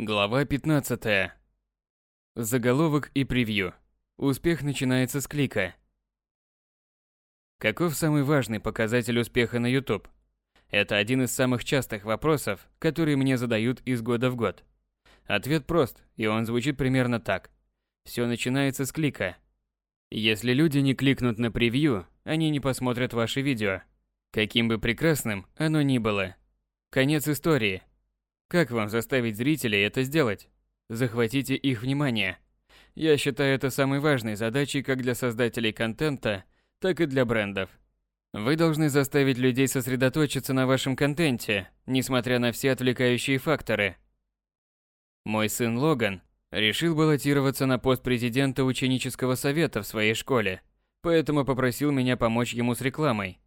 Глава 15. Заголовок и превью. Успех начинается с клика. Каков самый важный показатель успеха на YouTube? Это один из самых частых вопросов, которые мне задают из года в год. Ответ прост, и он звучит примерно так. Все начинается с клика. Если люди не кликнут на превью, они не посмотрят ваше видео. Каким бы прекрасным оно ни было. Конец истории. Как вам заставить зрителей это сделать? Захватите их внимание. Я считаю это самой важной задачей как для создателей контента, так и для брендов. Вы должны заставить людей сосредоточиться на вашем контенте, несмотря на все отвлекающие факторы. Мой сын Логан решил баллотироваться на пост президента ученического совета в своей школе, поэтому попросил меня помочь ему с рекламой.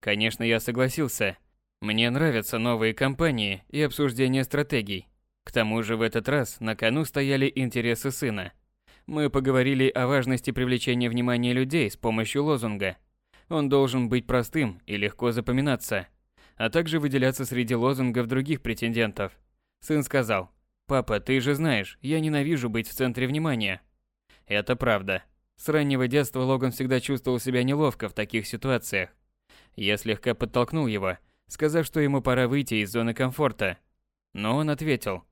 Конечно, я согласился – мне нравятся новые компании и обсуждение стратегий. К тому же в этот раз на кону стояли интересы сына. Мы поговорили о важности привлечения внимания людей с помощью лозунга. Он должен быть простым и легко запоминаться, а также выделяться среди лозунгов других претендентов. Сын сказал, «Папа, ты же знаешь, я ненавижу быть в центре внимания». Это правда. С раннего детства Логан всегда чувствовал себя неловко в таких ситуациях. Я слегка подтолкнул его – сказав, что ему пора выйти из зоны комфорта. Но он ответил,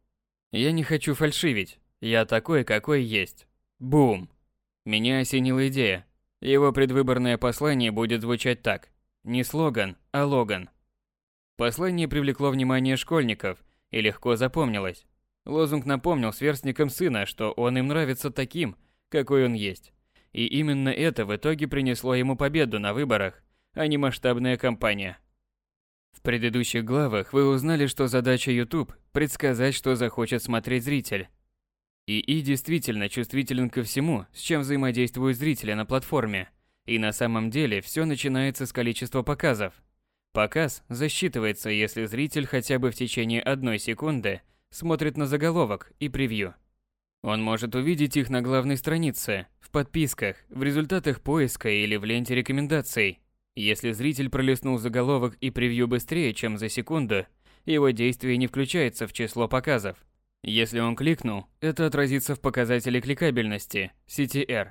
«Я не хочу фальшивить. Я такой, какой есть. Бум!» Меня осенила идея. Его предвыборное послание будет звучать так. Не слоган, а логан. Послание привлекло внимание школьников и легко запомнилось. Лозунг напомнил сверстникам сына, что он им нравится таким, какой он есть. И именно это в итоге принесло ему победу на выборах, а не масштабная кампания. В предыдущих главах вы узнали, что задача YouTube – предсказать, что захочет смотреть зритель. ИИ действительно чувствителен ко всему, с чем взаимодействуют зрители на платформе. И на самом деле все начинается с количества показов. Показ засчитывается, если зритель хотя бы в течение одной секунды смотрит на заголовок и превью. Он может увидеть их на главной странице, в подписках, в результатах поиска или в ленте рекомендаций – если зритель пролистнул заголовок и превью быстрее, чем за секунду, его действие не включается в число показов. Если он кликнул, это отразится в показателе кликабельности, CTR.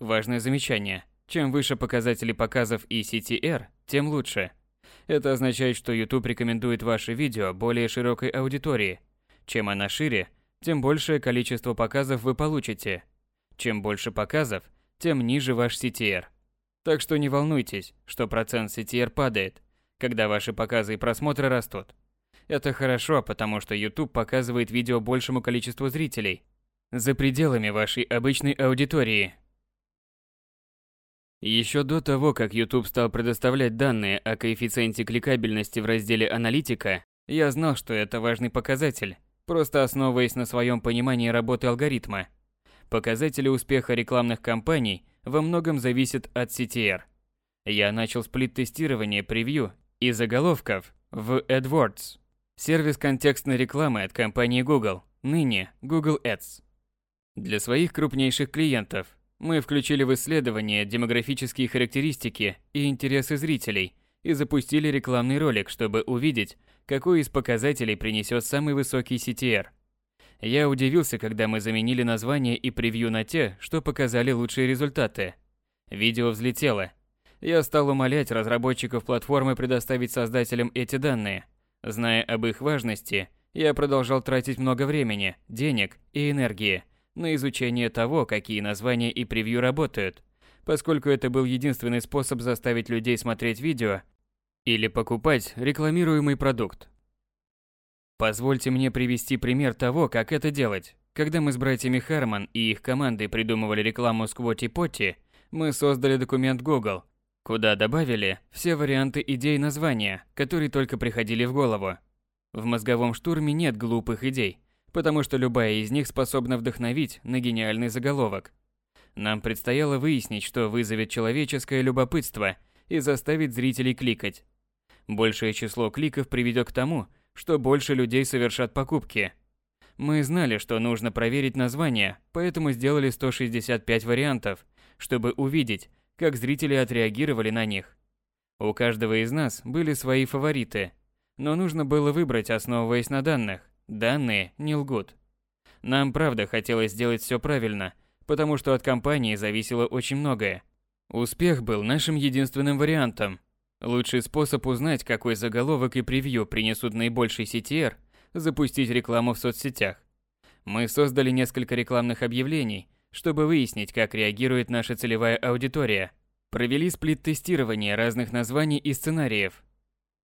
Важное замечание. Чем выше показатели показов и CTR, тем лучше. Это означает, что YouTube рекомендует ваше видео более широкой аудитории. Чем она шире, тем большее количество показов вы получите. Чем больше показов, тем ниже ваш CTR. Так что не волнуйтесь, что процент CTR падает, когда ваши показы и просмотры растут. Это хорошо, потому что YouTube показывает видео большему количеству зрителей, за пределами вашей обычной аудитории. Еще до того, как YouTube стал предоставлять данные о коэффициенте кликабельности в разделе «Аналитика», я знал, что это важный показатель, просто основываясь на своем понимании работы алгоритма. Показатели успеха рекламных кампаний – во многом зависит от CTR. Я начал сплит-тестирование превью и заголовков в AdWords, сервис контекстной рекламы от компании Google, ныне Google Ads. Для своих крупнейших клиентов мы включили в исследование демографические характеристики и интересы зрителей и запустили рекламный ролик, чтобы увидеть, какой из показателей принесет самый высокий CTR – я удивился, когда мы заменили название и превью на те, что показали лучшие результаты. Видео взлетело. Я стал умолять разработчиков платформы предоставить создателям эти данные. Зная об их важности, я продолжал тратить много времени, денег и энергии на изучение того, какие названия и превью работают, поскольку это был единственный способ заставить людей смотреть видео или покупать рекламируемый продукт. Позвольте мне привести пример того, как это делать. Когда мы с братьями Харман и их командой придумывали рекламу Сквоти Потти, мы создали документ Google, куда добавили все варианты идей названия, которые только приходили в голову. В мозговом штурме нет глупых идей, потому что любая из них способна вдохновить на гениальный заголовок. Нам предстояло выяснить, что вызовет человеческое любопытство и заставит зрителей кликать. Большее число кликов приведет к тому, что больше людей совершат покупки. Мы знали, что нужно проверить названия, поэтому сделали 165 вариантов, чтобы увидеть, как зрители отреагировали на них. У каждого из нас были свои фавориты, но нужно было выбрать, основываясь на данных. Данные не лгут. Нам правда хотелось сделать все правильно, потому что от компании зависело очень многое. Успех был нашим единственным вариантом. Лучший способ узнать, какой заголовок и превью принесут наибольший CTR – запустить рекламу в соцсетях. Мы создали несколько рекламных объявлений, чтобы выяснить, как реагирует наша целевая аудитория. Провели сплит-тестирование разных названий и сценариев.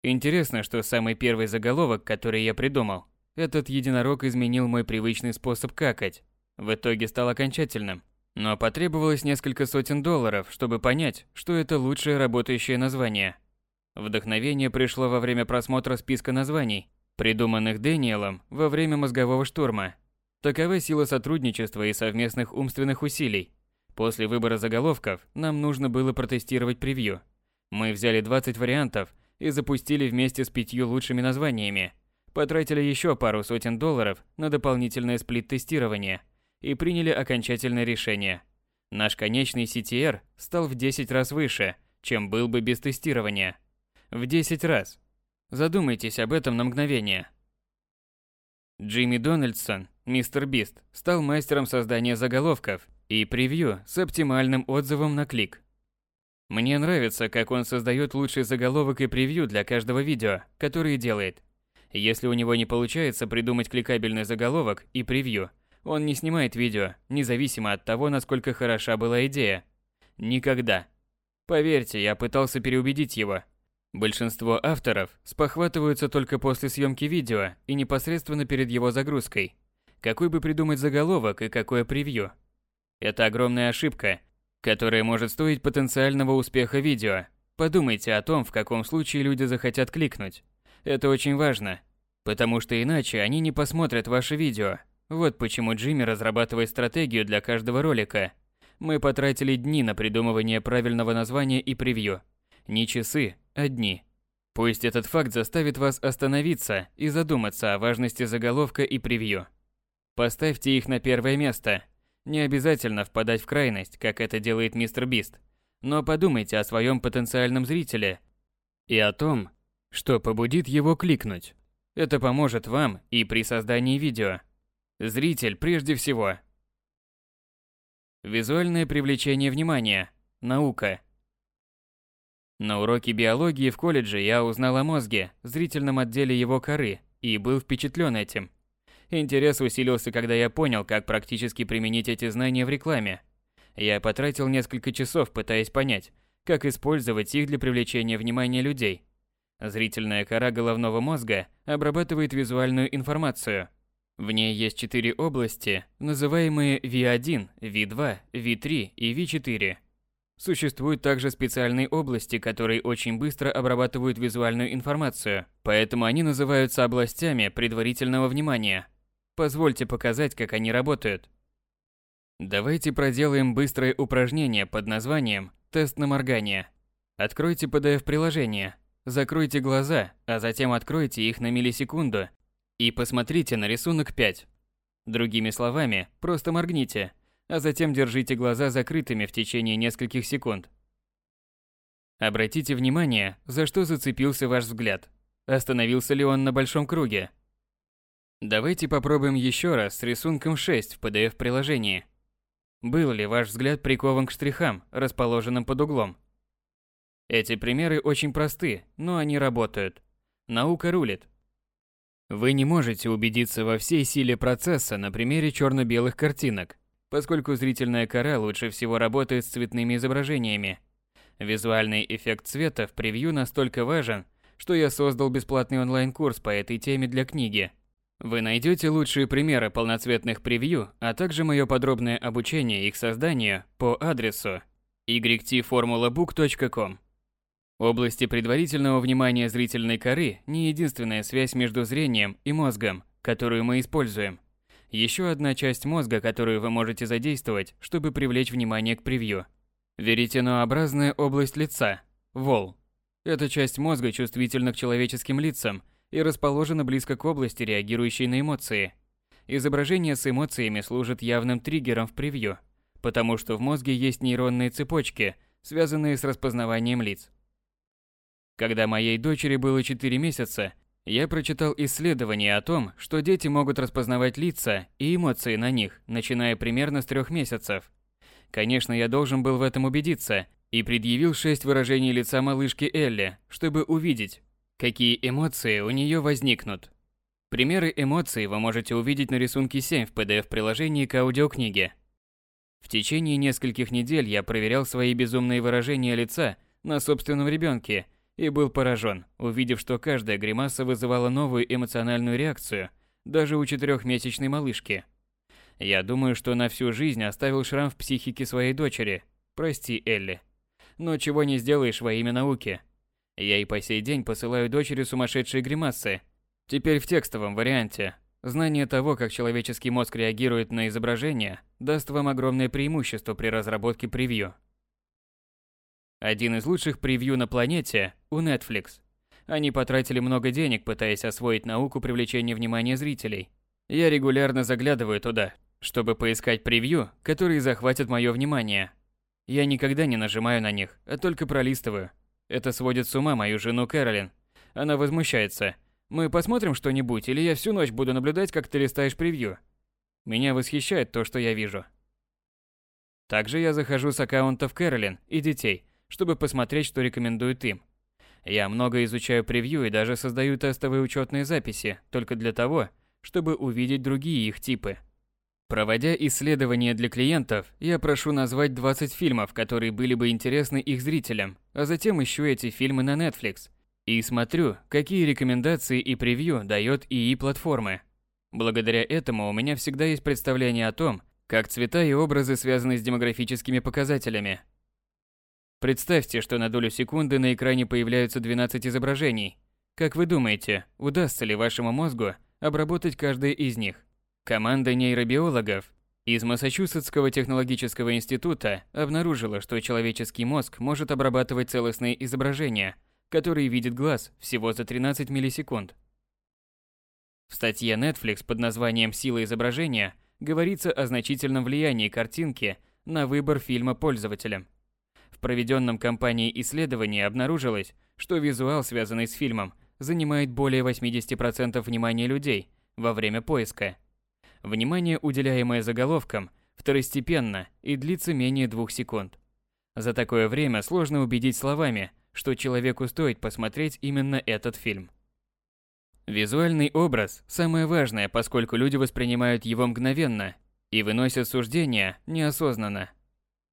Интересно, что самый первый заголовок, который я придумал, этот единорог изменил мой привычный способ какать. В итоге стал окончательным. Но потребовалось несколько сотен долларов, чтобы понять, что это лучшее работающее название. Вдохновение пришло во время просмотра списка названий, придуманных Дэниелом во время мозгового штурма. Такова сила сотрудничества и совместных умственных усилий. После выбора заголовков нам нужно было протестировать превью. Мы взяли 20 вариантов и запустили вместе с пятью лучшими названиями. Потратили еще пару сотен долларов на дополнительное сплит-тестирование – и приняли окончательное решение. Наш конечный CTR стал в 10 раз выше, чем был бы без тестирования. В 10 раз. Задумайтесь об этом на мгновение. Джимми Дональдсон, мистер Бист, стал мастером создания заголовков и превью с оптимальным отзывом на клик. Мне нравится, как он создает лучший заголовок и превью для каждого видео, которое делает. Если у него не получается придумать кликабельный заголовок и превью – он не снимает видео, независимо от того, насколько хороша была идея. Никогда. Поверьте, я пытался переубедить его. Большинство авторов спохватываются только после съемки видео и непосредственно перед его загрузкой. Какой бы придумать заголовок и какое превью? Это огромная ошибка, которая может стоить потенциального успеха видео. Подумайте о том, в каком случае люди захотят кликнуть. Это очень важно, потому что иначе они не посмотрят ваше видео, вот почему Джимми разрабатывает стратегию для каждого ролика. Мы потратили дни на придумывание правильного названия и превью. Не часы, а дни. Пусть этот факт заставит вас остановиться и задуматься о важности заголовка и превью. Поставьте их на первое место. Не обязательно впадать в крайность, как это делает мистер Бист. Но подумайте о своем потенциальном зрителе и о том, что побудит его кликнуть. Это поможет вам и при создании видео, Зритель прежде всего. Визуальное привлечение внимания. Наука. На уроке биологии в колледже я узнал о мозге, зрительном отделе его коры, и был впечатлен этим. Интерес усилился, когда я понял, как практически применить эти знания в рекламе. Я потратил несколько часов, пытаясь понять, как использовать их для привлечения внимания людей. Зрительная кора головного мозга обрабатывает визуальную информацию – в ней есть четыре области, называемые V1, V2, V3 и V4. Существуют также специальные области, которые очень быстро обрабатывают визуальную информацию, поэтому они называются областями предварительного внимания. Позвольте показать, как они работают. Давайте проделаем быстрое упражнение под названием «Тест на моргание». Откройте PDF-приложение, закройте глаза, а затем откройте их на миллисекунду и посмотрите на рисунок 5. Другими словами, просто моргните, а затем держите глаза закрытыми в течение нескольких секунд. Обратите внимание, за что зацепился ваш взгляд. Остановился ли он на большом круге? Давайте попробуем еще раз с рисунком 6 в PDF-приложении. Был ли ваш взгляд прикован к штрихам, расположенным под углом? Эти примеры очень просты, но они работают. Наука рулит. Вы не можете убедиться во всей силе процесса на примере черно-белых картинок, поскольку зрительная кора лучше всего работает с цветными изображениями. Визуальный эффект цвета в превью настолько важен, что я создал бесплатный онлайн-курс по этой теме для книги. Вы найдете лучшие примеры полноцветных превью, а также мое подробное обучение их созданию по адресу ytformulabook.com. Области предварительного внимания зрительной коры не единственная связь между зрением и мозгом, которую мы используем. Еще одна часть мозга, которую вы можете задействовать, чтобы привлечь внимание к превью. Веретенообразная область лица – вол. Эта часть мозга чувствительна к человеческим лицам и расположена близко к области, реагирующей на эмоции. Изображение с эмоциями служит явным триггером в превью, потому что в мозге есть нейронные цепочки, связанные с распознаванием лиц. Когда моей дочери было 4 месяца, Я прочитал исследование о том, что дети могут распознавать лица и эмоции на них, начиная примерно с трех месяцев. Конечно, я должен был в этом убедиться и предъявил шесть выражений лица малышки Элли, чтобы увидеть, какие эмоции у нее возникнут. Примеры эмоций вы можете увидеть на рисунке 7 в PDF-приложении к аудиокниге. В течение нескольких недель я проверял свои безумные выражения лица на собственном ребенке и был поражен, увидев, что каждая гримаса вызывала новую эмоциональную реакцию, даже у четырехмесячной малышки. Я думаю, что на всю жизнь оставил шрам в психике своей дочери. Прости, Элли. Но чего не сделаешь во имя науки. Я и по сей день посылаю дочери сумасшедшие гримасы – Теперь в текстовом варианте. Знание того, как человеческий мозг реагирует на изображение, даст вам огромное преимущество при разработке превью. Один из лучших превью на планете у Netflix. Они потратили много денег, пытаясь освоить науку привлечения внимания зрителей. Я регулярно заглядываю туда, чтобы поискать превью, которые захватят мое внимание. Я никогда не нажимаю на них, а только пролистываю. Это сводит с ума мою жену Кэролин. Она возмущается – мы посмотрим что-нибудь, или я всю ночь буду наблюдать, как ты листаешь превью. Меня восхищает то, что я вижу. Также я захожу с аккаунтов Кэролин и детей, чтобы посмотреть, что рекомендуют им. Я много изучаю превью и даже создаю тестовые учетные записи, только для того, чтобы увидеть другие их типы. Проводя исследования для клиентов, я прошу назвать 20 фильмов, которые были бы интересны их зрителям, а затем ищу эти фильмы на Netflix и смотрю, какие рекомендации и превью дает ИИ-платформы. Благодаря этому у меня всегда есть представление о том, как цвета и образы связаны с демографическими показателями. Представьте, что на долю секунды на экране появляются 12 изображений. Как вы думаете, удастся ли вашему мозгу обработать каждое из них? Команда нейробиологов из Массачусетского технологического института обнаружила, что человеческий мозг может обрабатывать целостные изображения – который видит глаз всего за 13 миллисекунд. В статье Netflix под названием «Сила изображения» говорится о значительном влиянии картинки на выбор фильма пользователям. Проведенном компанией исследовании обнаружилось, что визуал, связанный с фильмом, занимает более 80% внимания людей во время поиска. Внимание, уделяемое заголовкам, второстепенно и длится менее двух секунд. За такое время сложно убедить словами – что человеку стоит посмотреть именно этот фильм. Визуальный образ – самое важное, поскольку люди воспринимают его мгновенно и выносят суждения неосознанно.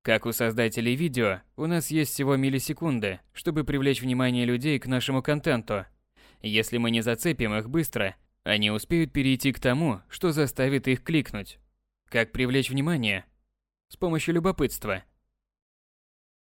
Как у создателей видео, у нас есть всего миллисекунды, чтобы привлечь внимание людей к нашему контенту. Если мы не зацепим их быстро, они успеют перейти к тому, что заставит их кликнуть. Как привлечь внимание? С помощью любопытства –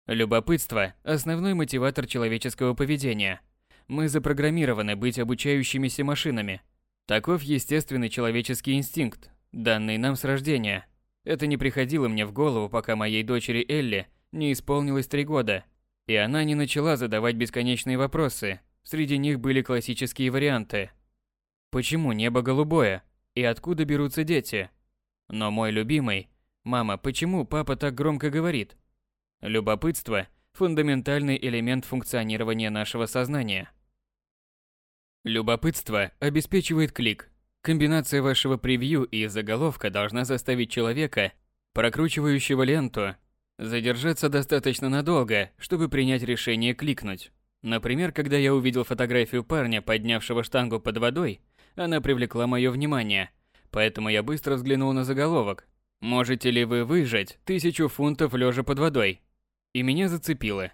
Любопытство – основной мотиватор человеческого поведения. Мы запрограммированы быть обучающимися машинами. Таков естественный человеческий инстинкт, данный нам с рождения. Это не приходило мне в голову, пока моей дочери Элли не исполнилось три года, и она не начала задавать бесконечные вопросы. Среди них были классические варианты. Почему небо голубое? И откуда берутся дети? Но мой любимый «Мама, почему папа так громко говорит?» Любопытство – фундаментальный элемент функционирования нашего сознания. Любопытство обеспечивает клик. Комбинация вашего превью и заголовка должна заставить человека, прокручивающего ленту, задержаться достаточно надолго, чтобы принять решение кликнуть. Например, когда я увидел фотографию парня, поднявшего штангу под водой, она привлекла мое внимание, поэтому я быстро взглянул на заголовок. Можете ли вы выжать тысячу фунтов лежа под водой? и меня зацепило.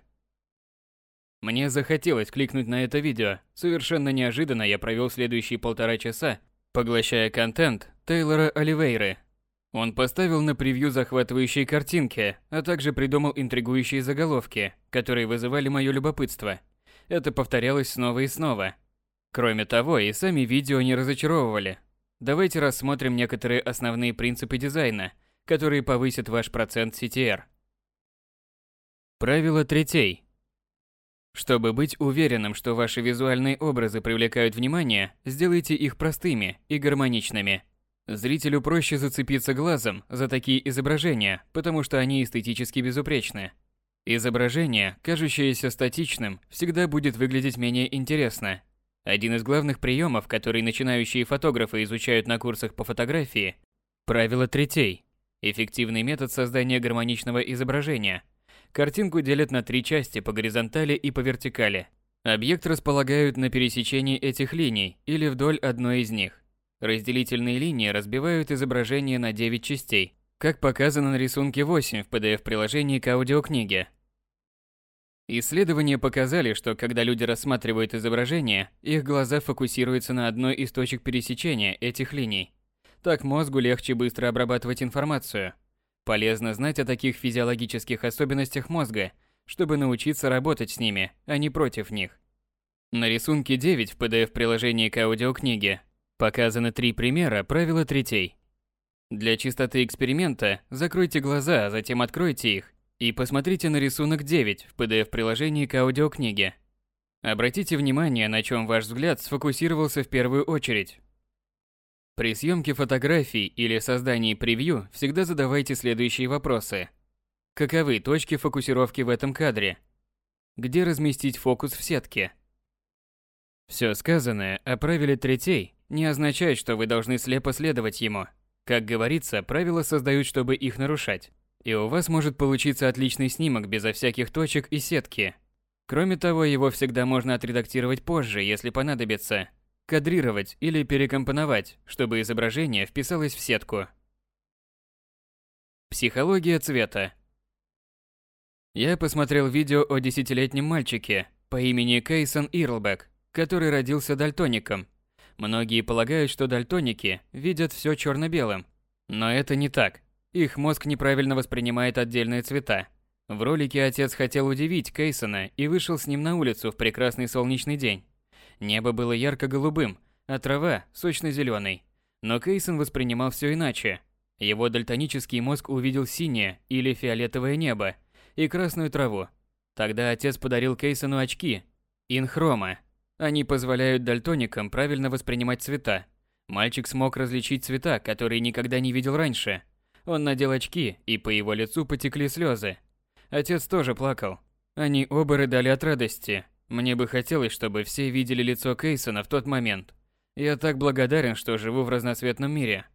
Мне захотелось кликнуть на это видео. Совершенно неожиданно я провел следующие полтора часа, поглощая контент Тейлора Оливейры. Он поставил на превью захватывающие картинки, а также придумал интригующие заголовки, которые вызывали мое любопытство. Это повторялось снова и снова. Кроме того, и сами видео не разочаровывали. Давайте рассмотрим некоторые основные принципы дизайна, которые повысят ваш процент CTR. Правило третей. Чтобы быть уверенным, что ваши визуальные образы привлекают внимание, сделайте их простыми и гармоничными. Зрителю проще зацепиться глазом за такие изображения, потому что они эстетически безупречны. Изображение, кажущееся статичным, всегда будет выглядеть менее интересно. Один из главных приемов, который начинающие фотографы изучают на курсах по фотографии – правило третей. Эффективный метод создания гармоничного изображения. Картинку делят на три части по горизонтали и по вертикали. Объект располагают на пересечении этих линий или вдоль одной из них. Разделительные линии разбивают изображение на 9 частей, как показано на рисунке 8 в PDF-приложении к аудиокниге. Исследования показали, что когда люди рассматривают изображение, их глаза фокусируются на одной из точек пересечения этих линий. Так мозгу легче быстро обрабатывать информацию. Полезно знать о таких физиологических особенностях мозга, чтобы научиться работать с ними, а не против них. На рисунке 9 в PDF-приложении к аудиокниге показаны три примера правила третей. Для чистоты эксперимента закройте глаза, а затем откройте их и посмотрите на рисунок 9 в PDF-приложении к аудиокниге. Обратите внимание, на чем ваш взгляд сфокусировался в первую очередь. При съемке фотографий или создании превью всегда задавайте следующие вопросы. Каковы точки фокусировки в этом кадре? Где разместить фокус в сетке? Все сказанное о правиле третей не означает, что вы должны слепо следовать ему. Как говорится, правила создают, чтобы их нарушать. И у вас может получиться отличный снимок безо всяких точек и сетки. Кроме того, его всегда можно отредактировать позже, если понадобится – кадрировать или перекомпоновать, чтобы изображение вписалось в сетку. Психология цвета. Я посмотрел видео о десятилетнем мальчике по имени Кейсон Ирлбек, который родился дальтоником. Многие полагают, что дальтоники видят все черно-белым, но это не так. Их мозг неправильно воспринимает отдельные цвета. В ролике отец хотел удивить Кейсона и вышел с ним на улицу в прекрасный солнечный день. Небо было ярко-голубым, а трава – сочно-зеленой. Но Кейсон воспринимал все иначе. Его дальтонический мозг увидел синее или фиолетовое небо и красную траву. Тогда отец подарил Кейсону очки – инхрома. Они позволяют дальтоникам правильно воспринимать цвета. Мальчик смог различить цвета, которые никогда не видел раньше. Он надел очки, и по его лицу потекли слезы. Отец тоже плакал. Они оба рыдали от радости, мне бы хотелось, чтобы все видели лицо Кейсона в тот момент. Я так благодарен, что живу в разноцветном мире.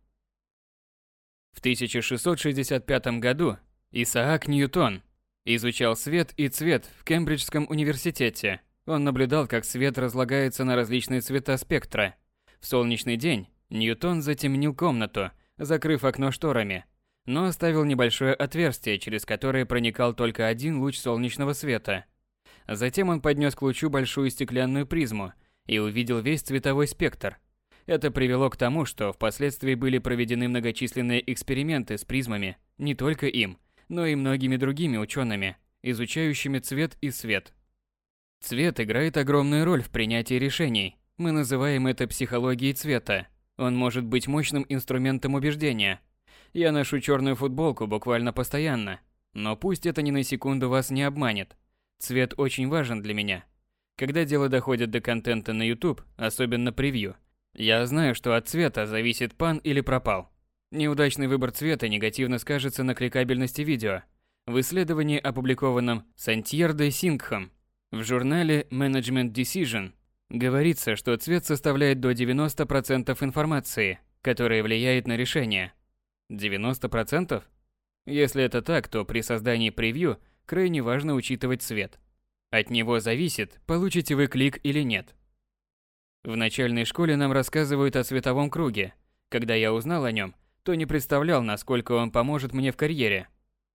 В 1665 году Исаак Ньютон изучал свет и цвет в Кембриджском университете. Он наблюдал, как свет разлагается на различные цвета спектра. В солнечный день Ньютон затемнил комнату, закрыв окно шторами, но оставил небольшое отверстие, через которое проникал только один луч солнечного света – Затем он поднес к лучу большую стеклянную призму и увидел весь цветовой спектр. Это привело к тому, что впоследствии были проведены многочисленные эксперименты с призмами, не только им, но и многими другими учеными, изучающими цвет и свет. Цвет играет огромную роль в принятии решений. Мы называем это психологией цвета. Он может быть мощным инструментом убеждения. Я ношу черную футболку буквально постоянно, но пусть это ни на секунду вас не обманет. Цвет очень важен для меня. Когда дело доходит до контента на YouTube, особенно превью, я знаю, что от цвета зависит пан или пропал. Неудачный выбор цвета негативно скажется на кликабельности видео. В исследовании, опубликованном Сантьердой Сингхом в журнале Management Decision, говорится, что цвет составляет до 90% информации, которая влияет на решение. 90%? Если это так, то при создании превью крайне важно учитывать цвет. От него зависит, получите вы клик или нет. В начальной школе нам рассказывают о цветовом круге. Когда я узнал о нем, то не представлял, насколько он поможет мне в карьере.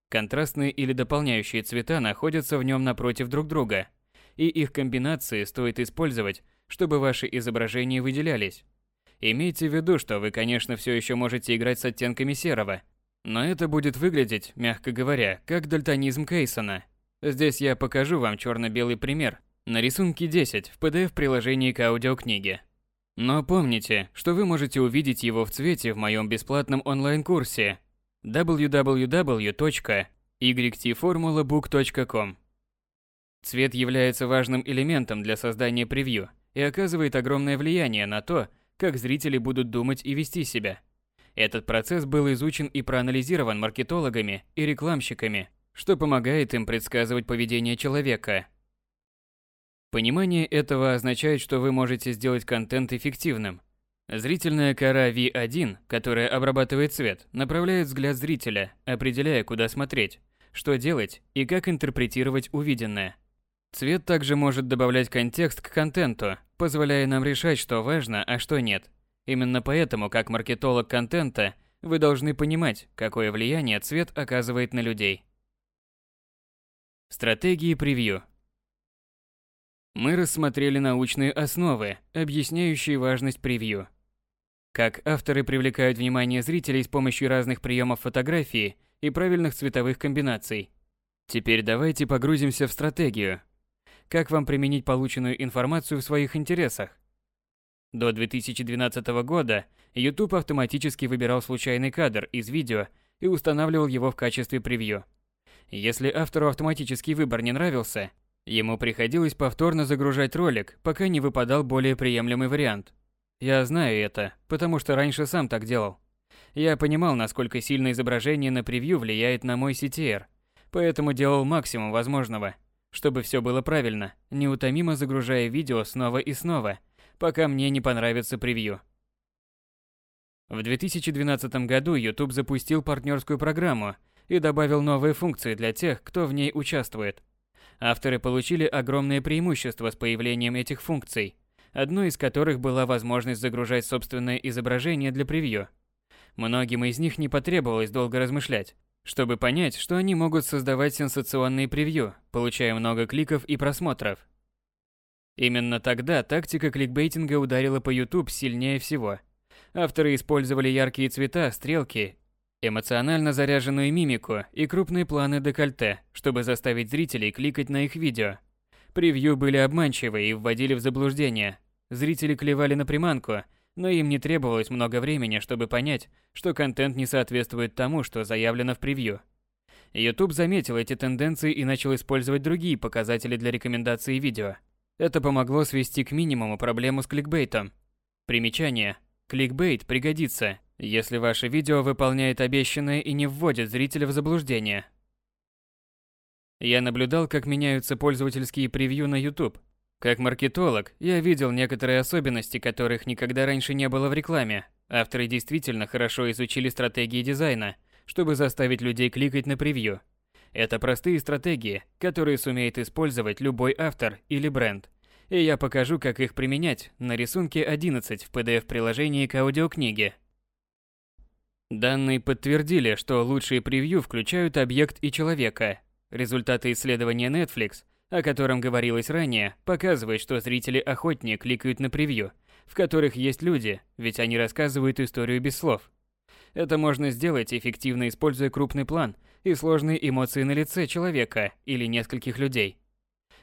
Контрастные или дополняющие цвета находятся в нем напротив друг друга, и их комбинации стоит использовать, чтобы ваши изображения выделялись. Имейте в виду, что вы, конечно, все еще можете играть с оттенками серого – но это будет выглядеть, мягко говоря, как дальтонизм Кейсона. Здесь я покажу вам черно-белый пример на рисунке 10 в PDF-приложении к аудиокниге. Но помните, что вы можете увидеть его в цвете в моем бесплатном онлайн-курсе www.ytformulabook.com. Цвет является важным элементом для создания превью и оказывает огромное влияние на то, как зрители будут думать и вести себя. Этот процесс был изучен и проанализирован маркетологами и рекламщиками, что помогает им предсказывать поведение человека. Понимание этого означает, что вы можете сделать контент эффективным. Зрительная кора V1, которая обрабатывает цвет, направляет взгляд зрителя, определяя, куда смотреть, что делать и как интерпретировать увиденное. Цвет также может добавлять контекст к контенту, позволяя нам решать, что важно, а что нет. Именно поэтому, как маркетолог контента, вы должны понимать, какое влияние цвет оказывает на людей. Стратегии превью. Мы рассмотрели научные основы, объясняющие важность превью. Как авторы привлекают внимание зрителей с помощью разных приемов фотографии и правильных цветовых комбинаций. Теперь давайте погрузимся в стратегию. Как вам применить полученную информацию в своих интересах? До 2012 года YouTube автоматически выбирал случайный кадр из видео и устанавливал его в качестве превью. Если автору автоматический выбор не нравился, ему приходилось повторно загружать ролик, пока не выпадал более приемлемый вариант. Я знаю это, потому что раньше сам так делал. Я понимал, насколько сильно изображение на превью влияет на мой CTR, поэтому делал максимум возможного, чтобы все было правильно, неутомимо загружая видео снова и снова – пока мне не понравится превью. В 2012 году YouTube запустил партнерскую программу и добавил новые функции для тех, кто в ней участвует. Авторы получили огромное преимущество с появлением этих функций, одной из которых была возможность загружать собственное изображение для превью. Многим из них не потребовалось долго размышлять, чтобы понять, что они могут создавать сенсационные превью, получая много кликов и просмотров. Именно тогда тактика кликбейтинга ударила по YouTube сильнее всего. Авторы использовали яркие цвета, стрелки, эмоционально заряженную мимику и крупные планы декольте, чтобы заставить зрителей кликать на их видео. Превью были обманчивы и вводили в заблуждение. Зрители клевали на приманку, но им не требовалось много времени, чтобы понять, что контент не соответствует тому, что заявлено в превью. YouTube заметил эти тенденции и начал использовать другие показатели для рекомендации видео – это помогло свести к минимуму проблему с кликбейтом. Примечание. Кликбейт пригодится, если ваше видео выполняет обещанное и не вводит зрителя в заблуждение. Я наблюдал, как меняются пользовательские превью на YouTube. Как маркетолог, я видел некоторые особенности, которых никогда раньше не было в рекламе. Авторы действительно хорошо изучили стратегии дизайна, чтобы заставить людей кликать на превью – это простые стратегии, которые сумеет использовать любой автор или бренд. И я покажу, как их применять на рисунке 11 в PDF-приложении к аудиокниге. Данные подтвердили, что лучшие превью включают объект и человека. Результаты исследования Netflix, о котором говорилось ранее, показывают, что зрители охотнее кликают на превью, в которых есть люди, ведь они рассказывают историю без слов. Это можно сделать, эффективно используя крупный план – и сложные эмоции на лице человека или нескольких людей.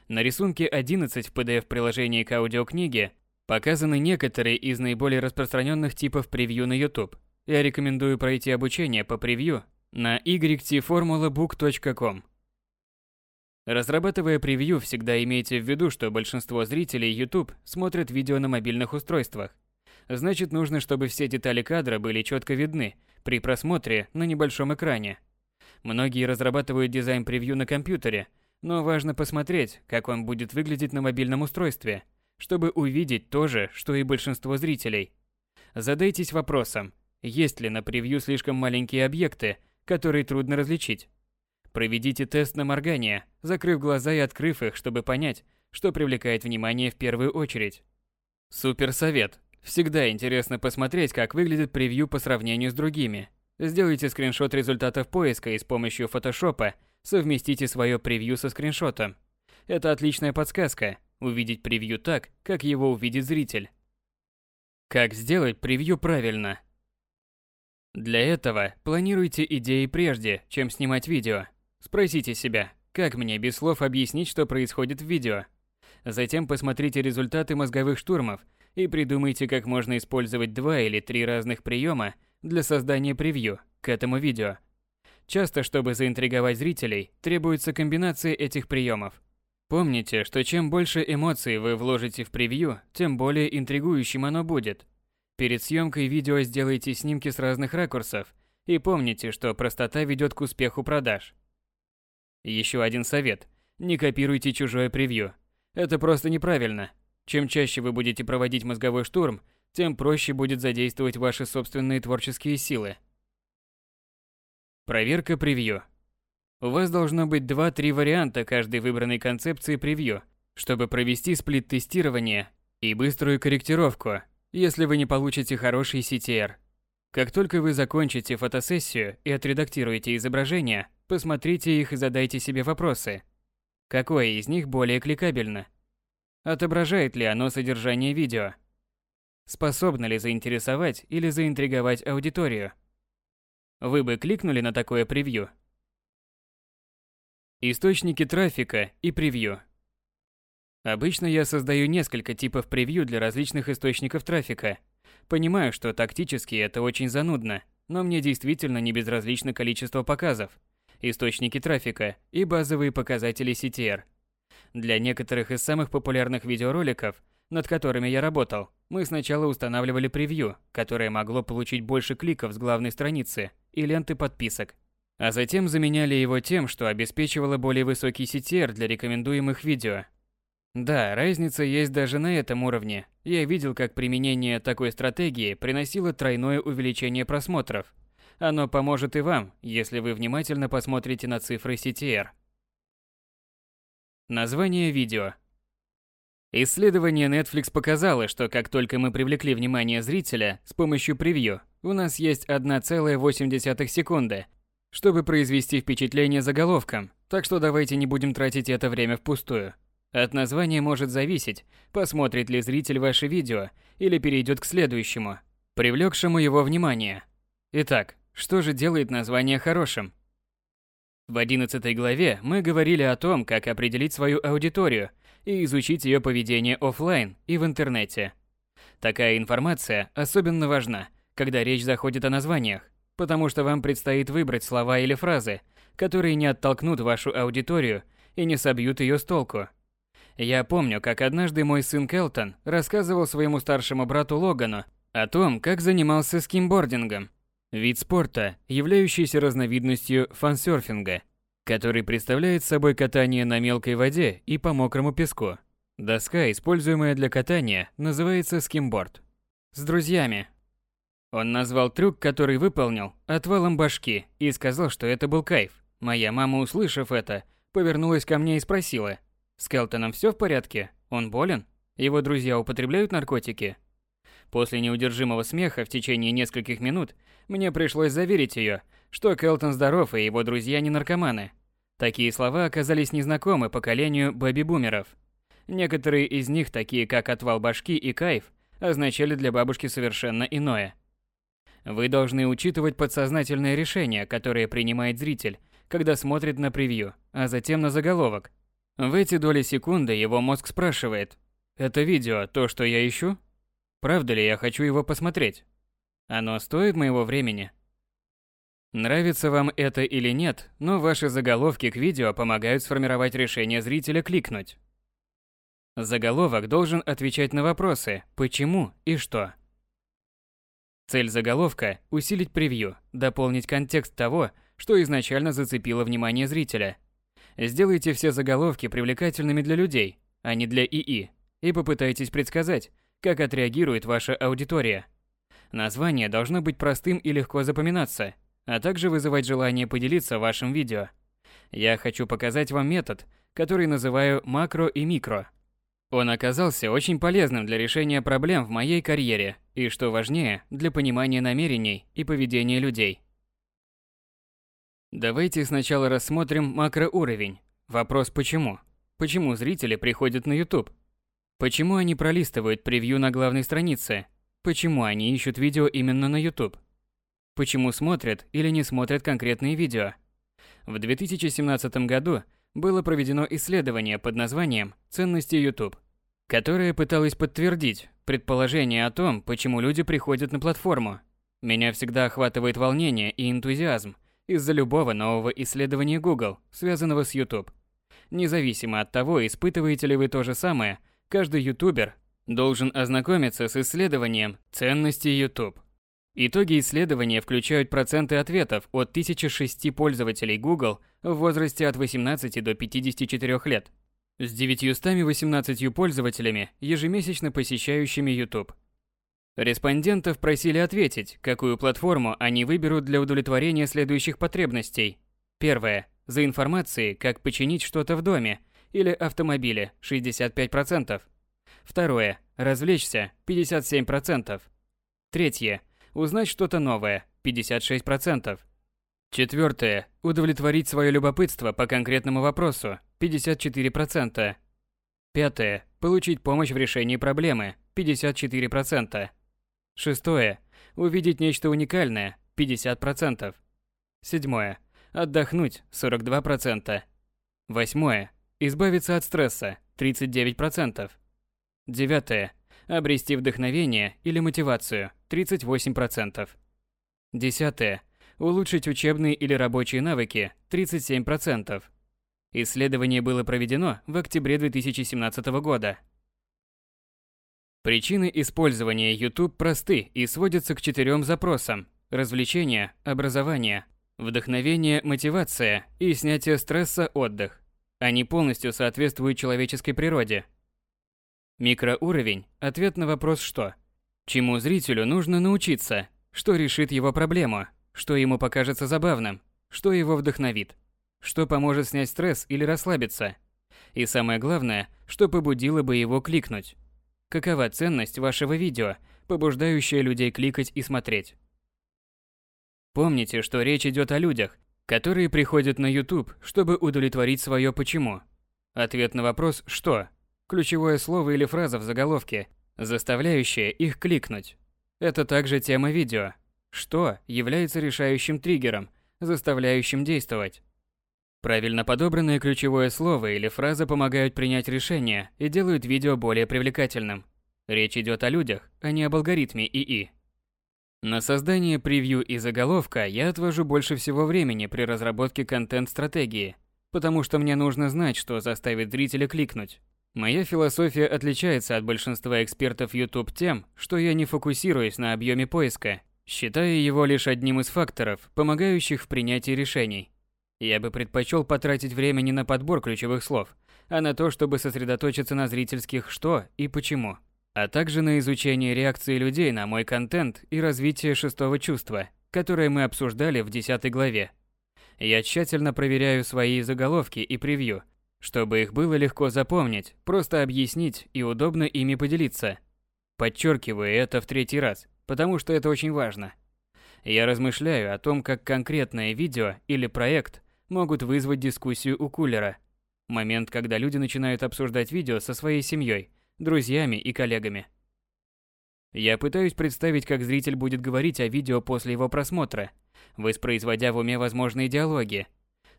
На рисунке 11 в PDF-приложении к аудиокниге показаны некоторые из наиболее распространенных типов превью на YouTube. Я рекомендую пройти обучение по превью на ytformulabook.com. Разрабатывая превью, всегда имейте в виду, что большинство зрителей YouTube смотрят видео на мобильных устройствах. Значит, нужно, чтобы все детали кадра были четко видны при просмотре на небольшом экране. Многие разрабатывают дизайн превью на компьютере, но важно посмотреть, как он будет выглядеть на мобильном устройстве, чтобы увидеть то же, что и большинство зрителей. Задайтесь вопросом, есть ли на превью слишком маленькие объекты, которые трудно различить. Проведите тест на моргание, закрыв глаза и открыв их, чтобы понять, что привлекает внимание в первую очередь. Супер совет. Всегда интересно посмотреть, как выглядит превью по сравнению с другими. Сделайте скриншот результатов поиска и с помощью фотошопа совместите свое превью со скриншотом. Это отличная подсказка – увидеть превью так, как его увидит зритель. Как сделать превью правильно? Для этого планируйте идеи прежде, чем снимать видео. Спросите себя, как мне без слов объяснить, что происходит в видео. Затем посмотрите результаты мозговых штурмов и придумайте, как можно использовать два или три разных приема для создания превью к этому видео. Часто, чтобы заинтриговать зрителей, требуется комбинация этих приемов. Помните, что чем больше эмоций вы вложите в превью, тем более интригующим оно будет. Перед съемкой видео сделайте снимки с разных ракурсов и помните, что простота ведет к успеху продаж. Еще один совет. Не копируйте чужое превью. Это просто неправильно. Чем чаще вы будете проводить мозговой штурм, тем проще будет задействовать ваши собственные творческие силы. Проверка превью. У вас должно быть 2-3 варианта каждой выбранной концепции превью, чтобы провести сплит-тестирование и быструю корректировку, если вы не получите хороший CTR. Как только вы закончите фотосессию и отредактируете изображения, посмотрите их и задайте себе вопросы. Какое из них более кликабельно? Отображает ли оно содержание видео? Способно ли заинтересовать или заинтриговать аудиторию? Вы бы кликнули на такое превью? Источники трафика и превью. Обычно я создаю несколько типов превью для различных источников трафика. Понимаю, что тактически это очень занудно, но мне действительно не безразлично количество показов, источники трафика и базовые показатели CTR. Для некоторых из самых популярных видеороликов, над которыми я работал, мы сначала устанавливали превью, которое могло получить больше кликов с главной страницы – и ленты подписок. А затем заменяли его тем, что обеспечивало более высокий CTR для рекомендуемых видео. Да, разница есть даже на этом уровне. Я видел, как применение такой стратегии приносило тройное увеличение просмотров. Оно поможет и вам, если вы внимательно посмотрите на цифры CTR. Название видео. Исследование Netflix показало, что как только мы привлекли внимание зрителя с помощью превью, у нас есть 1,8 секунды, чтобы произвести впечатление заголовком, так что давайте не будем тратить это время впустую. От названия может зависеть, посмотрит ли зритель ваше видео или перейдет к следующему, привлекшему его внимание. Итак, что же делает название хорошим? В 11 главе мы говорили о том, как определить свою аудиторию – и изучить ее поведение офлайн и в интернете. Такая информация особенно важна, когда речь заходит о названиях, потому что вам предстоит выбрать слова или фразы, которые не оттолкнут вашу аудиторию и не собьют ее с толку. Я помню, как однажды мой сын Келтон рассказывал своему старшему брату Логану о том, как занимался скимбордингом, вид спорта, являющийся разновидностью фансерфинга – который представляет собой катание на мелкой воде и по мокрому песку. Доска, используемая для катания, называется скимборд. С друзьями. Он назвал трюк, который выполнил, отвалом башки и сказал, что это был кайф. Моя мама, услышав это, повернулась ко мне и спросила, «С Келтоном все в порядке? Он болен? Его друзья употребляют наркотики?» После неудержимого смеха в течение нескольких минут мне пришлось заверить ее, что Келтон здоров и его друзья не наркоманы. Такие слова оказались незнакомы поколению бэби-бумеров. Некоторые из них, такие как отвал башки и кайф, означали для бабушки совершенно иное. Вы должны учитывать подсознательное решение, которое принимает зритель, когда смотрит на превью, а затем на заголовок. В эти доли секунды его мозг спрашивает, «Это видео то, что я ищу? Правда ли я хочу его посмотреть? Оно стоит моего времени?» Нравится вам это или нет, но ваши заголовки к видео помогают сформировать решение зрителя кликнуть. Заголовок должен отвечать на вопросы «почему» и «что». Цель заголовка – усилить превью, дополнить контекст того, что изначально зацепило внимание зрителя. Сделайте все заголовки привлекательными для людей, а не для ИИ, и попытайтесь предсказать, как отреагирует ваша аудитория. Название должно быть простым и легко запоминаться – а также вызывать желание поделиться вашим видео. Я хочу показать вам метод, который называю макро и микро. Он оказался очень полезным для решения проблем в моей карьере и, что важнее, для понимания намерений и поведения людей. Давайте сначала рассмотрим макроуровень. Вопрос почему? Почему зрители приходят на YouTube? Почему они пролистывают превью на главной странице? Почему они ищут видео именно на YouTube? Почему смотрят или не смотрят конкретные видео. В 2017 году было проведено исследование под названием «Ценности YouTube», которое пыталось подтвердить предположение о том, почему люди приходят на платформу. Меня всегда охватывает волнение и энтузиазм из-за любого нового исследования Google, связанного с YouTube. Независимо от того, испытываете ли вы то же самое, каждый ютубер должен ознакомиться с исследованием ценности YouTube. Итоги исследования включают проценты ответов от 1006 пользователей Google в возрасте от 18 до 54 лет. с 918 пользователями, ежемесячно посещающими YouTube. Респондентов просили ответить, какую платформу они выберут для удовлетворения следующих потребностей. Первое. За информацией, как починить что-то в доме или автомобиле 65%. Второе. Развлечься 57%. Третье. Узнать что-то новое 56%. Четвертое. Удовлетворить свое любопытство по конкретному вопросу 54%. Пятое. Получить помощь в решении проблемы 54%. Шестое. Увидеть нечто уникальное 50%. Седьмое. Отдохнуть 42%. Восьмое. Избавиться от стресса 39%. Девятое. Обрести вдохновение или мотивацию 38%. Десятое. Улучшить учебные или рабочие навыки 37%. Исследование было проведено в октябре 2017 года. Причины использования YouTube просты и сводятся к четырем запросам: развлечение, образование, вдохновение, мотивация и снятие стресса, отдых. Они полностью соответствуют человеческой природе. Микроуровень – ответ на вопрос «что?». Чему зрителю нужно научиться? Что решит его проблему? Что ему покажется забавным? Что его вдохновит? Что поможет снять стресс или расслабиться? И самое главное, что побудило бы его кликнуть. Какова ценность вашего видео, побуждающая людей кликать и смотреть? Помните, что речь идет о людях, которые приходят на YouTube, чтобы удовлетворить свое «почему». Ответ на вопрос «что?» – ключевое слово или фраза в заголовке, заставляющая их кликнуть. Это также тема видео. Что является решающим триггером, заставляющим действовать? Правильно подобранное ключевое слово или фраза помогают принять решение и делают видео более привлекательным. Речь идет о людях, а не об алгоритме ИИ. На создание превью и заголовка я отвожу больше всего времени при разработке контент-стратегии, потому что мне нужно знать, что заставит зрителя кликнуть. Моя философия отличается от большинства экспертов YouTube тем, что я не фокусируюсь на объеме поиска, считая его лишь одним из факторов, помогающих в принятии решений. Я бы предпочел потратить время не на подбор ключевых слов, а на то, чтобы сосредоточиться на зрительских «что» и «почему», а также на изучение реакции людей на мой контент и развитие шестого чувства, которое мы обсуждали в десятой главе. Я тщательно проверяю свои заголовки и превью, чтобы их было легко запомнить, просто объяснить и удобно ими поделиться. Подчеркиваю это в третий раз, потому что это очень важно. Я размышляю о том, как конкретное видео или проект могут вызвать дискуссию у кулера. Момент, когда люди начинают обсуждать видео со своей семьей, друзьями и коллегами. Я пытаюсь представить, как зритель будет говорить о видео после его просмотра, воспроизводя в уме возможные диалоги.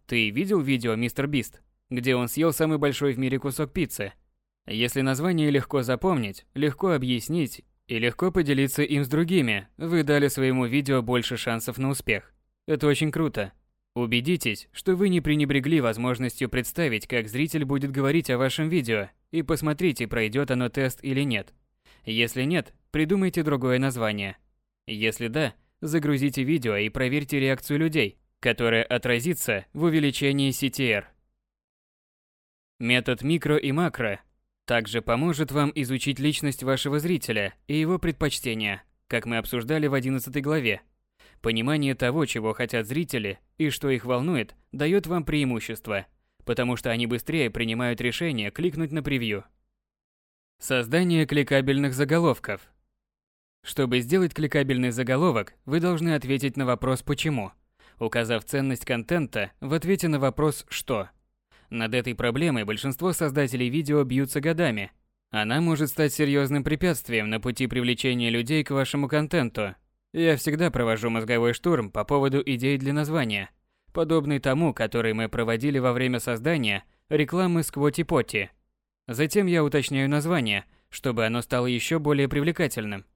Ты видел видео «Мистер Бист», где он съел самый большой в мире кусок пиццы? Если название легко запомнить, легко объяснить и легко поделиться им с другими, вы дали своему видео больше шансов на успех. Это очень круто. Убедитесь, что вы не пренебрегли возможностью представить, как зритель будет говорить о вашем видео, и посмотрите, пройдет оно тест или нет. Если нет, придумайте другое название. Если да, загрузите видео и проверьте реакцию людей, которая отразится в увеличении CTR. Метод микро и макро также поможет вам изучить личность вашего зрителя и его предпочтения, как мы обсуждали в 11 главе. Понимание того, чего хотят зрители и что их волнует, дает вам преимущество, потому что они быстрее принимают решение кликнуть на превью. Создание кликабельных заголовков. Чтобы сделать кликабельный заголовок, вы должны ответить на вопрос «почему», указав ценность контента в ответе на вопрос «что». Над этой проблемой большинство создателей видео бьются годами. Она может стать серьезным препятствием на пути привлечения людей к вашему контенту я всегда провожу мозговой штурм по поводу идей для названия, подобный тому, который мы проводили во время создания рекламы Сквоти Поти. Затем я уточняю название, чтобы оно стало еще более привлекательным.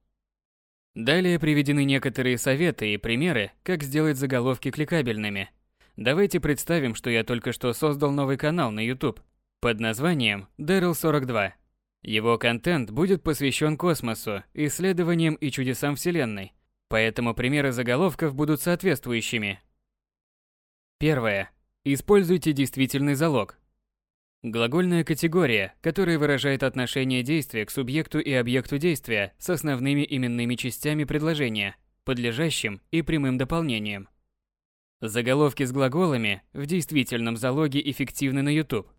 Далее приведены некоторые советы и примеры, как сделать заголовки кликабельными. Давайте представим, что я только что создал новый канал на YouTube под названием Daryl42. Его контент будет посвящен космосу, исследованиям и чудесам Вселенной, Поэтому примеры заголовков будут соответствующими. Первое. Используйте действительный залог. Глагольная категория, которая выражает отношение действия к субъекту и объекту действия с основными именными частями предложения, подлежащим и прямым дополнением. Заголовки с глаголами в действительном залоге эффективны на YouTube,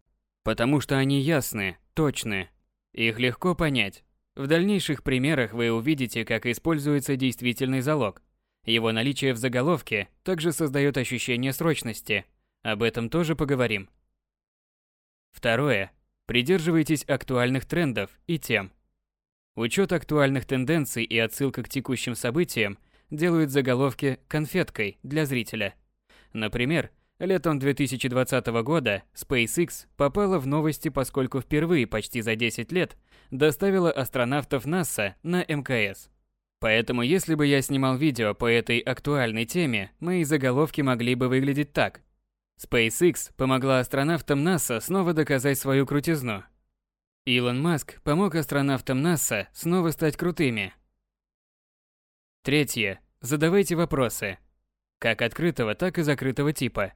потому что они ясны, точны. Их легко понять. В дальнейших примерах вы увидите, как используется действительный залог. Его наличие в заголовке также создает ощущение срочности. Об этом тоже поговорим. Второе. Придерживайтесь актуальных трендов и тем. Учет актуальных тенденций и отсылка к текущим событиям делают заголовки конфеткой для зрителя. Например, летом 2020 года SpaceX попала в новости, поскольку впервые почти за 10 лет доставила астронавтов НАСА на МКС. Поэтому если бы я снимал видео по этой актуальной теме, мои заголовки могли бы выглядеть так. SpaceX помогла астронавтам НАСА снова доказать свою крутизну. Илон Маск помог астронавтам НАСА снова стать крутыми. Третье. Задавайте вопросы. Как открытого, так и закрытого типа.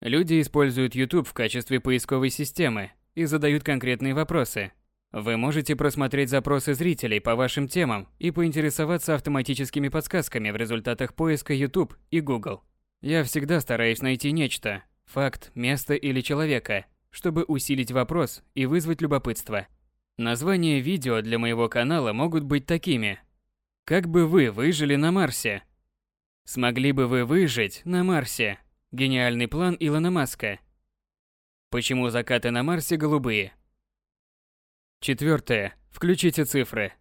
Люди используют YouTube в качестве поисковой системы и задают конкретные вопросы. Вы можете просмотреть запросы зрителей по вашим темам и поинтересоваться автоматическими подсказками в результатах поиска YouTube и Google. Я всегда стараюсь найти нечто, факт, место или человека, чтобы усилить вопрос и вызвать любопытство. Названия видео для моего канала могут быть такими. Как бы вы выжили на Марсе? Смогли бы вы выжить на Марсе? Гениальный план Илона Маска. Почему закаты на Марсе голубые? Четвертое. Включите цифры.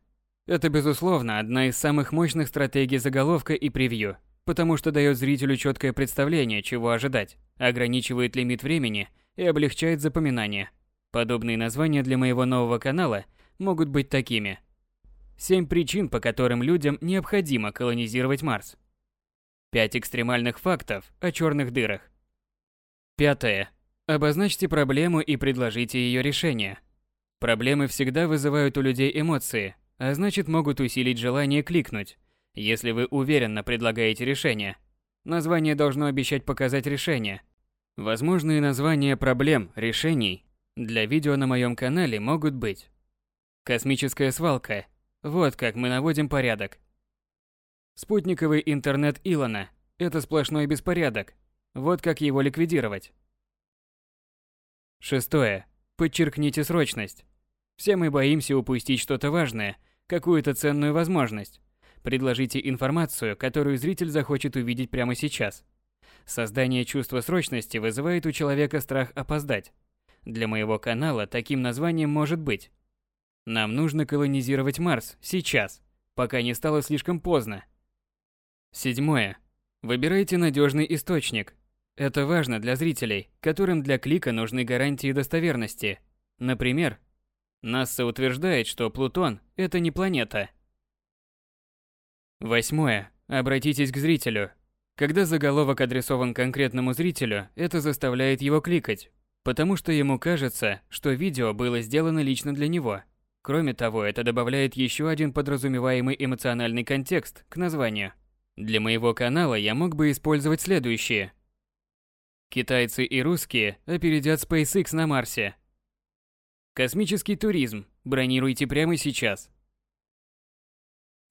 Это, безусловно, одна из самых мощных стратегий заголовка и превью – потому что дает зрителю четкое представление, чего ожидать, ограничивает лимит времени и облегчает запоминание. Подобные названия для моего нового канала могут быть такими. Семь причин, по которым людям необходимо колонизировать Марс. Пять экстремальных фактов о черных дырах. Пятое. Обозначьте проблему и предложите ее решение. Проблемы всегда вызывают у людей эмоции, а значит могут усилить желание кликнуть, если вы уверенно предлагаете решение, название должно обещать показать решение. Возможные названия проблем, решений для видео на моем канале могут быть. Космическая свалка. Вот как мы наводим порядок. Спутниковый интернет Илона. Это сплошной беспорядок. Вот как его ликвидировать. Шестое. Подчеркните срочность. Все мы боимся упустить что-то важное, какую-то ценную возможность. Предложите информацию, которую зритель захочет увидеть прямо сейчас. Создание чувства срочности вызывает у человека страх опоздать. Для моего канала таким названием может быть «Нам нужно колонизировать Марс сейчас, пока не стало слишком поздно». Седьмое. Выбирайте надежный источник. Это важно для зрителей, которым для клика нужны гарантии достоверности. Например, НАСА утверждает, что Плутон – это не планета – Восьмое. Обратитесь к зрителю. Когда заголовок адресован конкретному зрителю, это заставляет его кликать, потому что ему кажется, что видео было сделано лично для него. Кроме того, это добавляет еще один подразумеваемый эмоциональный контекст к названию. Для моего канала я мог бы использовать следующие. Китайцы и русские опередят SpaceX на Марсе. Космический туризм. Бронируйте прямо сейчас.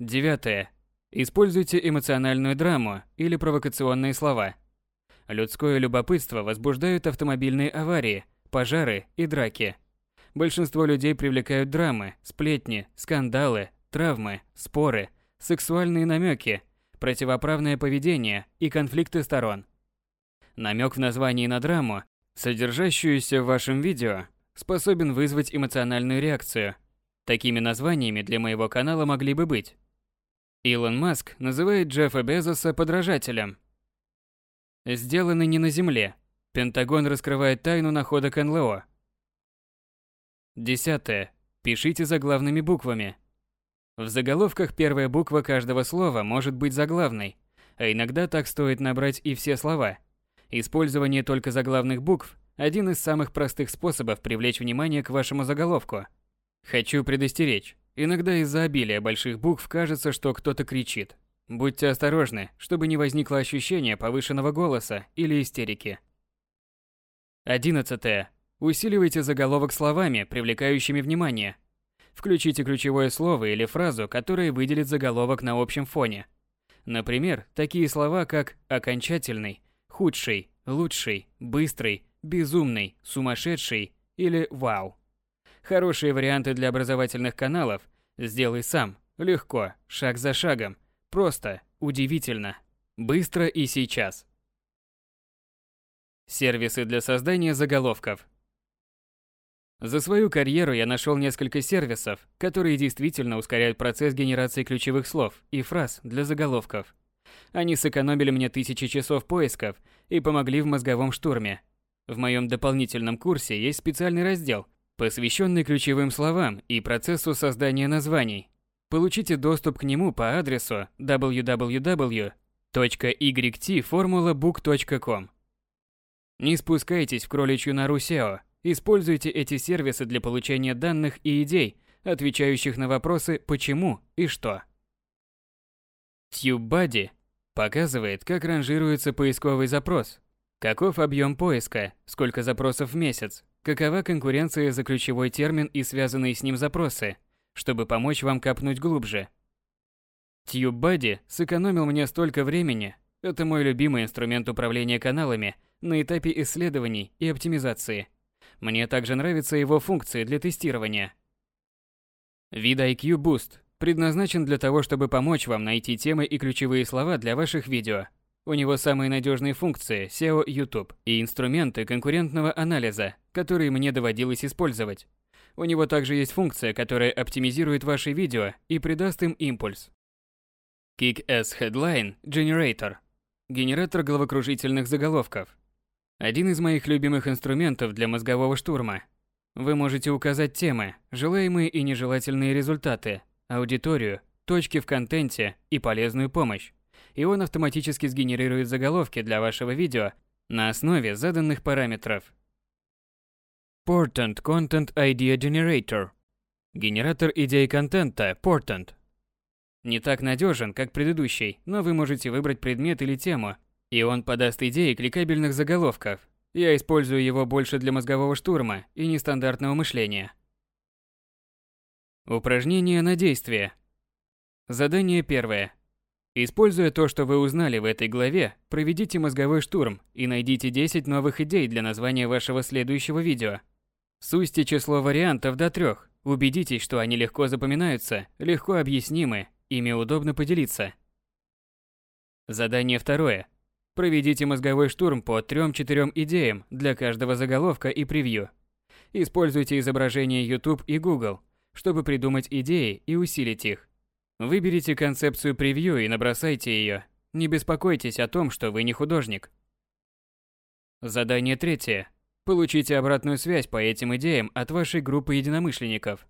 Девятое. Используйте эмоциональную драму или провокационные слова. Людское любопытство возбуждают автомобильные аварии, пожары и драки. Большинство людей привлекают драмы, сплетни, скандалы, травмы, споры, сексуальные намеки, противоправное поведение и конфликты сторон. Намек в названии на драму, содержащуюся в вашем видео, способен вызвать эмоциональную реакцию. Такими названиями для моего канала могли бы быть Илон Маск называет Джеффа Безоса подражателем. Сделаны не на Земле. Пентагон раскрывает тайну находок НЛО. Десятое. Пишите заглавными буквами. В заголовках первая буква каждого слова может быть заглавной, а иногда так стоит набрать и все слова. Использование только заглавных букв – один из самых простых способов привлечь внимание к вашему заголовку. Хочу предостеречь. Иногда из-за обилия больших букв кажется, что кто-то кричит. Будьте осторожны, чтобы не возникло ощущение повышенного голоса или истерики. 11. Усиливайте заголовок словами, привлекающими внимание. Включите ключевое слово или фразу, которая выделит заголовок на общем фоне. Например, такие слова, как «окончательный», «худший», «лучший», «быстрый», «безумный», «сумасшедший» или «вау». Хорошие варианты для образовательных каналов «Сделай сам», «Легко», «Шаг за шагом», «Просто», «Удивительно», «Быстро и сейчас». Сервисы для создания заголовков. За свою карьеру я нашел несколько сервисов, которые действительно ускоряют процесс генерации ключевых слов и фраз для заголовков. Они сэкономили мне тысячи часов поисков и помогли в мозговом штурме. В моем дополнительном курсе есть специальный раздел, посвященный ключевым словам и процессу создания названий. Получите доступ к нему по адресу www.ytformulabook.com. Не спускайтесь в кроличью нору SEO – Используйте эти сервисы для получения данных и идей, отвечающих на вопросы «почему» и «что». TubeBuddy показывает, как ранжируется поисковый запрос, каков объем поиска, сколько запросов в месяц, какова конкуренция за ключевой термин и связанные с ним запросы, чтобы помочь вам копнуть глубже. TubeBuddy сэкономил мне столько времени. Это мой любимый инструмент управления каналами на этапе исследований и оптимизации. Мне также нравятся его функции для тестирования. Вид IQ Boost предназначен для того, чтобы помочь вам найти темы и ключевые слова для ваших видео. У него самые надежные функции SEO YouTube и инструменты конкурентного анализа, которые мне доводилось использовать. У него также есть функция, которая оптимизирует ваши видео и придаст им импульс. Kick-Ass Headline Generator – генератор головокружительных заголовков, один из моих любимых инструментов для мозгового штурма. Вы можете указать темы, желаемые и нежелательные результаты, аудиторию, точки в контенте и полезную помощь. И он автоматически сгенерирует заголовки для вашего видео на основе заданных параметров. Portent Content Idea Generator Генератор идей контента Portent. Не так надежен, как предыдущий, но вы можете выбрать предмет или тему и он подаст идеи кликабельных заголовков. Я использую его больше для мозгового штурма и нестандартного мышления. Упражнение на действие. Задание первое. Используя то, что вы узнали в этой главе, проведите мозговой штурм и найдите 10 новых идей для названия вашего следующего видео. Сузьте число вариантов до трех. Убедитесь, что они легко запоминаются, легко объяснимы, ими удобно поделиться. Задание второе. Проведите мозговой штурм по 3-4 идеям для каждого заголовка и превью. Используйте изображения YouTube и Google, чтобы придумать идеи и усилить их. Выберите концепцию превью и набросайте ее. Не беспокойтесь о том, что вы не художник. Задание третье. Получите обратную связь по этим идеям от вашей группы единомышленников.